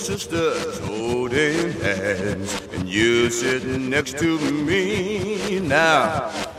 Sisters holding hands, and you sitting next to me now.